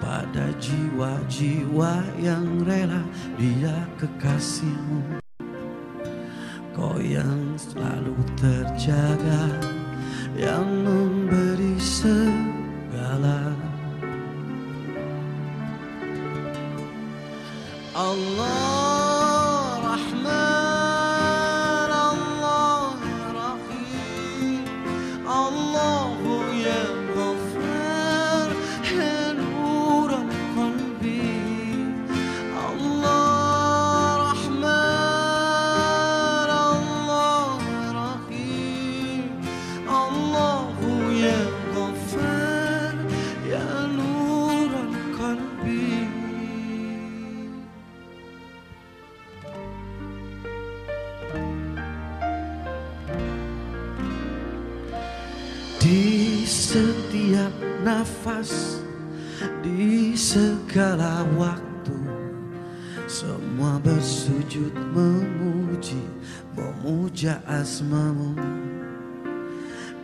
pada jiwa-jiwa yang rela dia kekasihmu. Kau yang selalu terjaga yang memberi segala. Allah Rahman Allah Rahim Allahu setiap nafas Di segala waktu. Semua bersujud memuji Memuja asmamu.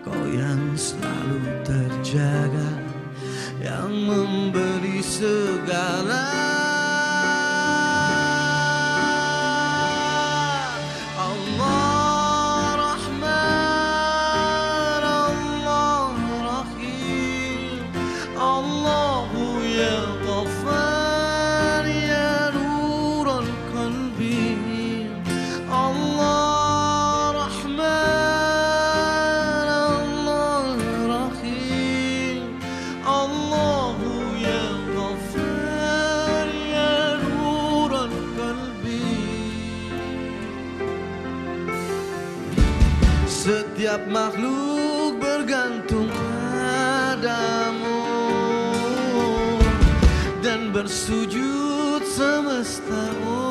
Kau yang selalu terjaga Yang memberi الله يا غفار يا نور القلب. الله رحمن الله رحيم. الله يا غفار يا نور القلب. Setiap makhluk bergantung padamu. Bersujud semesta. untukmu